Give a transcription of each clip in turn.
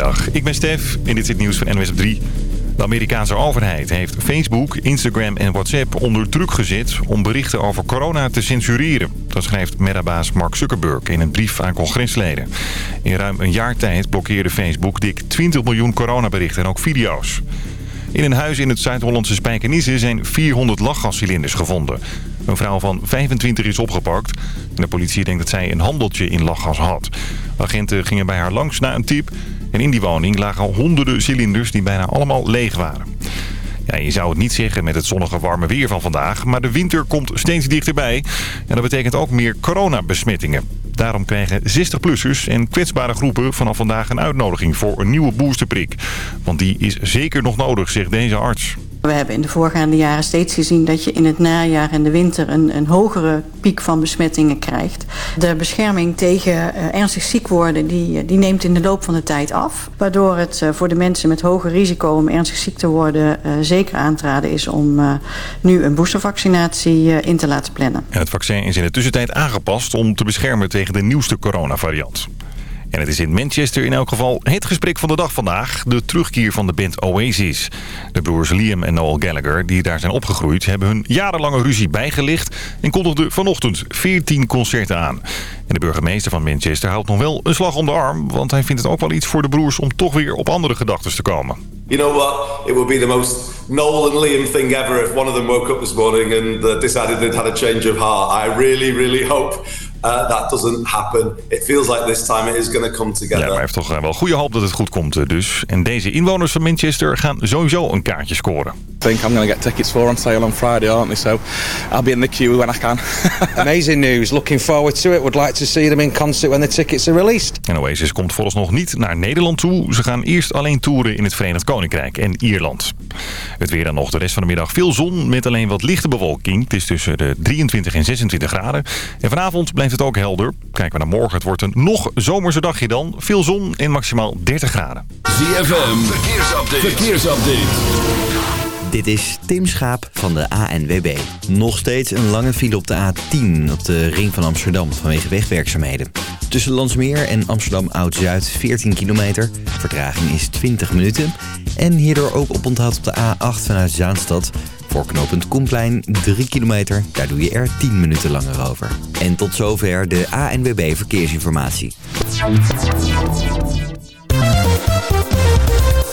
Goedemiddag, ik ben Stef en dit is het nieuws van NWS op 3. De Amerikaanse overheid heeft Facebook, Instagram en WhatsApp onder druk gezet... om berichten over corona te censureren. Dat schrijft metabaas Mark Zuckerberg in een brief aan congresleden. In ruim een jaar tijd blokkeerde Facebook dik 20 miljoen coronaberichten en ook video's. In een huis in het Zuid-Hollandse Spijkenisse zijn 400 lachgascilinders gevonden. Een vrouw van 25 is opgepakt. En de politie denkt dat zij een handeltje in lachgas had. Agenten gingen bij haar langs na een tip. En in die woning lagen honderden cilinders die bijna allemaal leeg waren. Ja, je zou het niet zeggen met het zonnige warme weer van vandaag, maar de winter komt steeds dichterbij. En dat betekent ook meer coronabesmettingen. Daarom krijgen 60-plussers en kwetsbare groepen vanaf vandaag een uitnodiging voor een nieuwe boosterprik. Want die is zeker nog nodig, zegt deze arts. We hebben in de voorgaande jaren steeds gezien dat je in het najaar en de winter een, een hogere piek van besmettingen krijgt. De bescherming tegen uh, ernstig ziek worden die, eh, die neemt in de loop van de tijd af. Waardoor het uh, voor de mensen met hoger risico om ernstig ziek te worden uh, zeker aan te raden is om nu een boostervaccinatie in te laten plannen. En het vaccin is in de tussentijd aangepast om te beschermen tegen de nieuwste coronavariant. En het is in Manchester in elk geval het gesprek van de dag vandaag. De terugkeer van de band Oasis. De broers Liam en Noel Gallagher, die daar zijn opgegroeid... hebben hun jarenlange ruzie bijgelicht... en kondigden vanochtend 14 concerten aan. En de burgemeester van Manchester houdt nog wel een slag om de arm... want hij vindt het ook wel iets voor de broers om toch weer op andere gedachten te komen. You know what? It would be the most Noel and Liam thing ever if one of them woke up this morning and uh, decided they'd had a change of heart. I really, really hope uh, that doesn't happen. It feels like this time it is going to come together. Ja, maar hij heeft toch wel goede hoop dat het goed komt dus. En deze inwoners van Manchester gaan sowieso een kaartje scoren. I think I'm going to get tickets for on sale on Friday, aren't they? So I'll be in the queue when I can. Amazing news. Looking forward to it. Would like to see them in concert when the tickets are released. En Oasis komt nog niet naar Nederland toe. Ze gaan eerst alleen toeren in het Verenigd Koninkrijk en Ierland. Het weer dan nog de rest van de middag veel zon met alleen wat lichte bewolking. Het is tussen de 23 en 26 graden. En vanavond blijft het ook helder. Kijken we naar morgen. Het wordt een nog zomerse dagje dan. Veel zon en maximaal 30 graden. ZFM. Verkeersupdate. Verkeersupdate. Dit is Tim Schaap van de ANWB. Nog steeds een lange file op de A10 op de ring van Amsterdam vanwege wegwerkzaamheden. Tussen Landsmeer en Amsterdam Oud-Zuid 14 kilometer. Vertraging is 20 minuten. En hierdoor ook op onthoud op de A8 vanuit Zaanstad. Voor knooppunt Koenplein 3 kilometer. Daar doe je er 10 minuten langer over. En tot zover de ANWB Verkeersinformatie.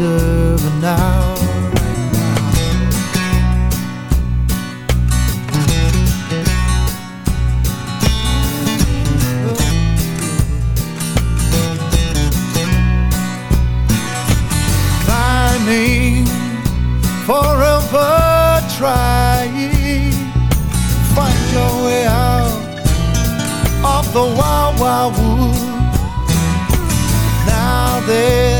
deserve now. Climbing forever trying find your way out of the wild wild wood now there's no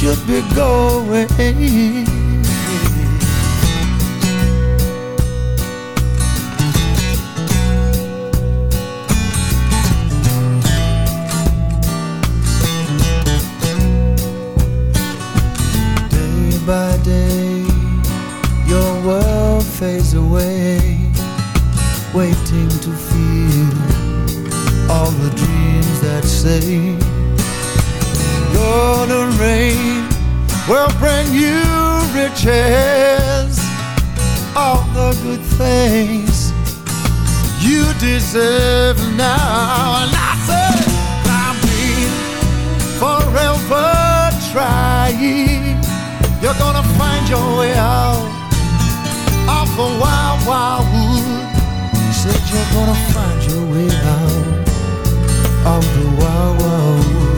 should be going. Fades away, waiting to feel all the dreams that say, Golden rain will bring you riches, all the good things you deserve now. And I say, I've been forever trying. You're gonna find your way out of the wild, wild wood. Said you're gonna find your way out of the wild, wild wood.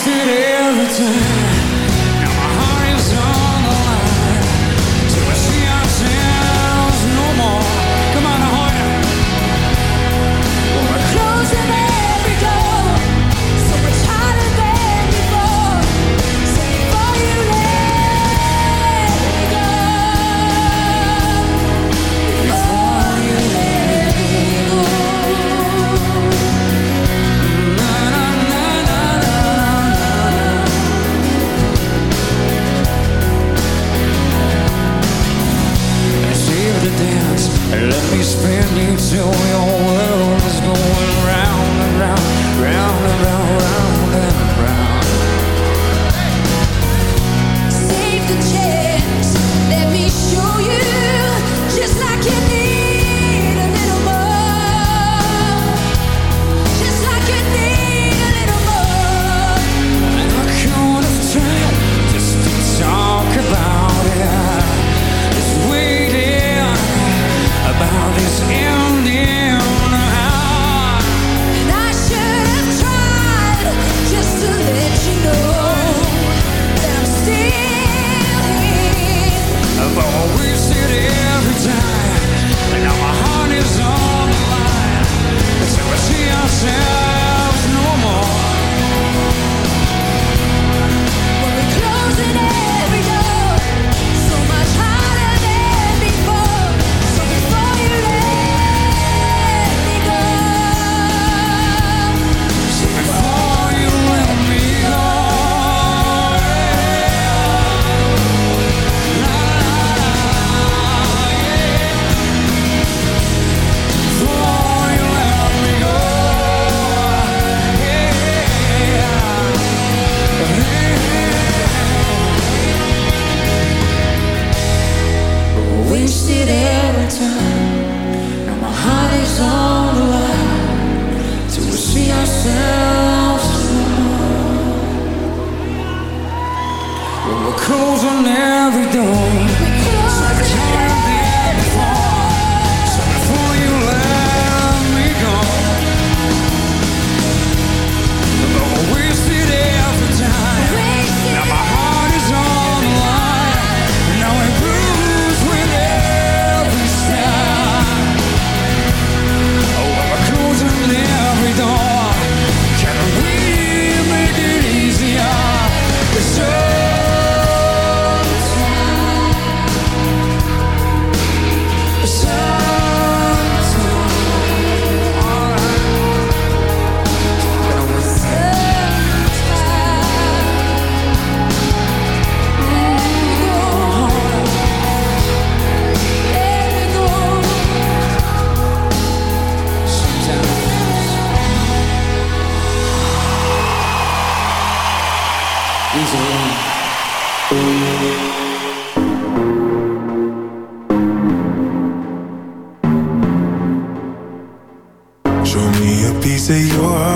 Wasted every time.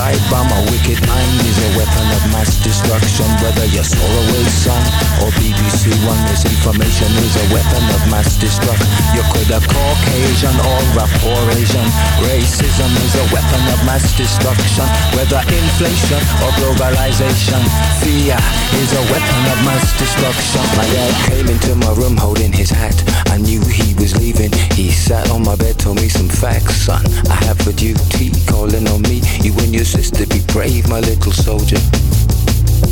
suicide bomb, wicked mind is a weapon of mass destruction. Whether you're Solarway Sun or BBC One, misinformation is a weapon of mass destruction. You could have Caucasian or rapport Asian. Racism is a weapon of mass destruction. Whether inflation or globalization, fear is a weapon of mass destruction. My dad came into my room holding his hat. I knew he was leaving. He sat on my bed, told me some facts, son. I have a duty calling on me. You and your sister be brave, my little soldier.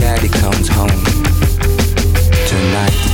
Daddy comes home tonight.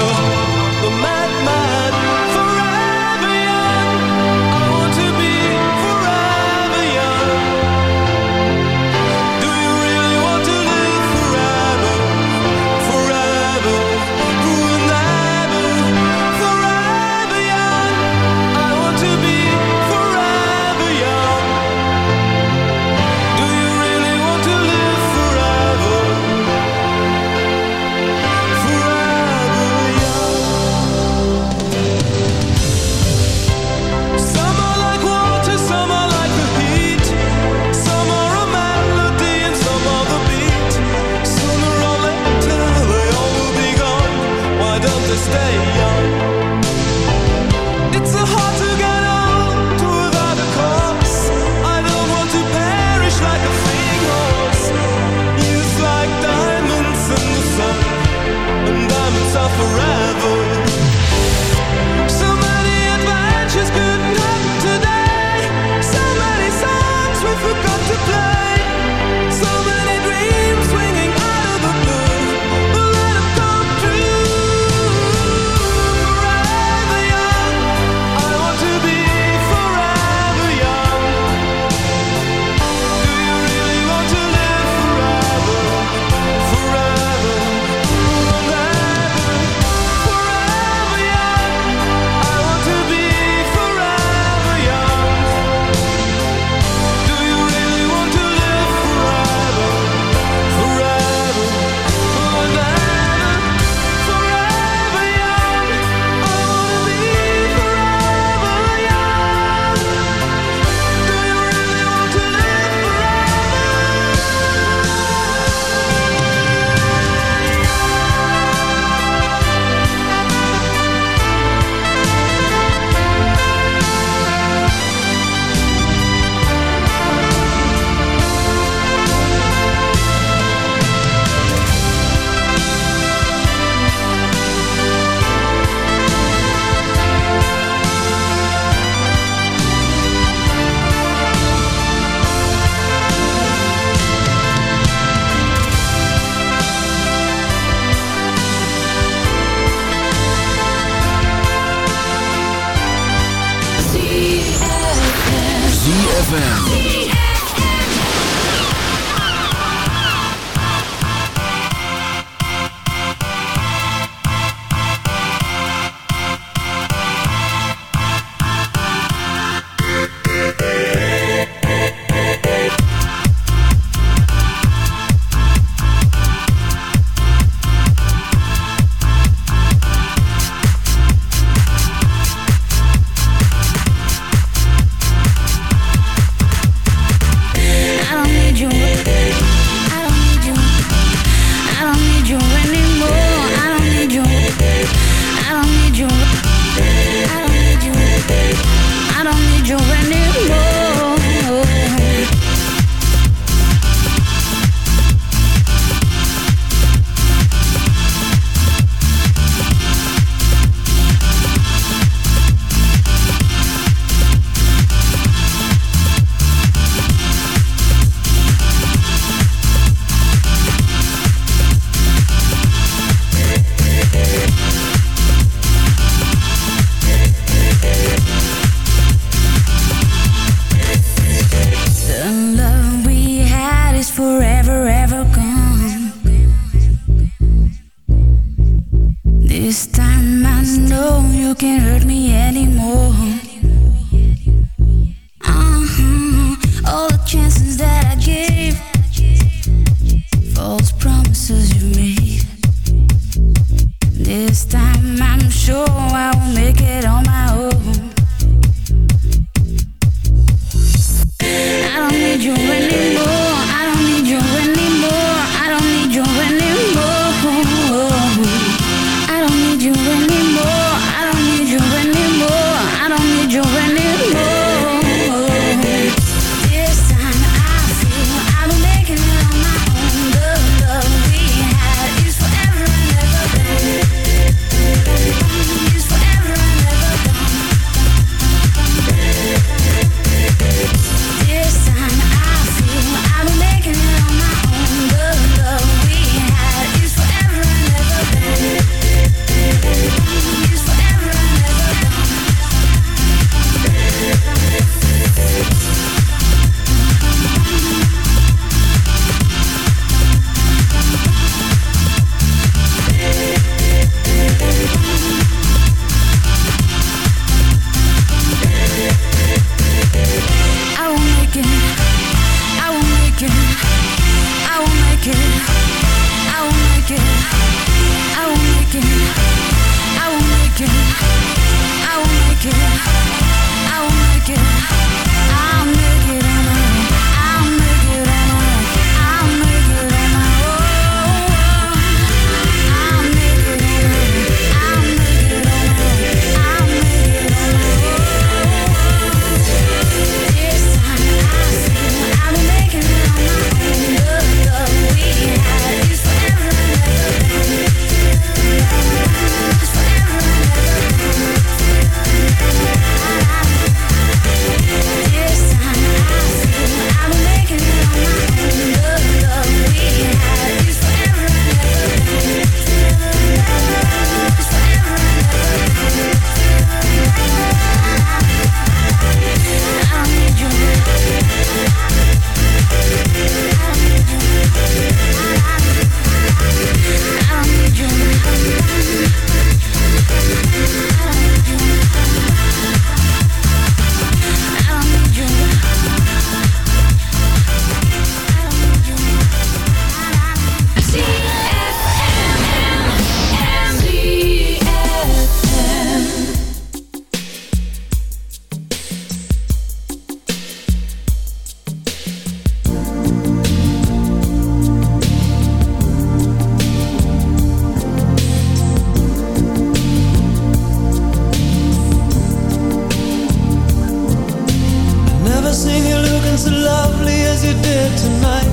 never seen you looking so lovely as you did tonight.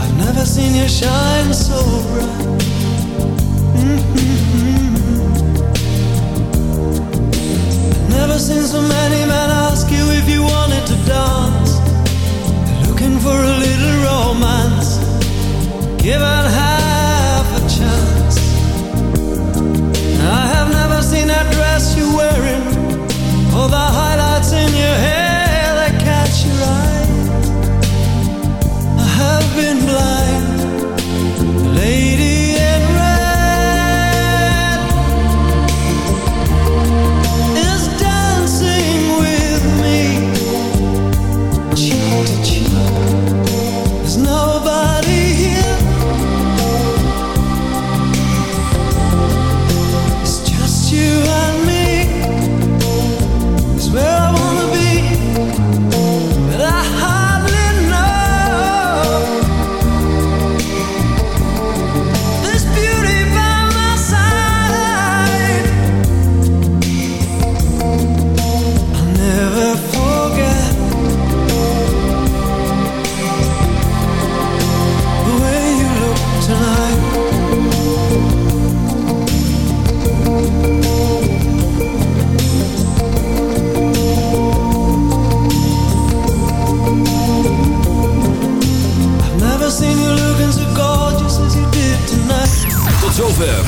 I've never seen you shine so bright. Mm -hmm. Never seen so many men ask you if you wanted to dance. They're looking for a little romance. Give out high.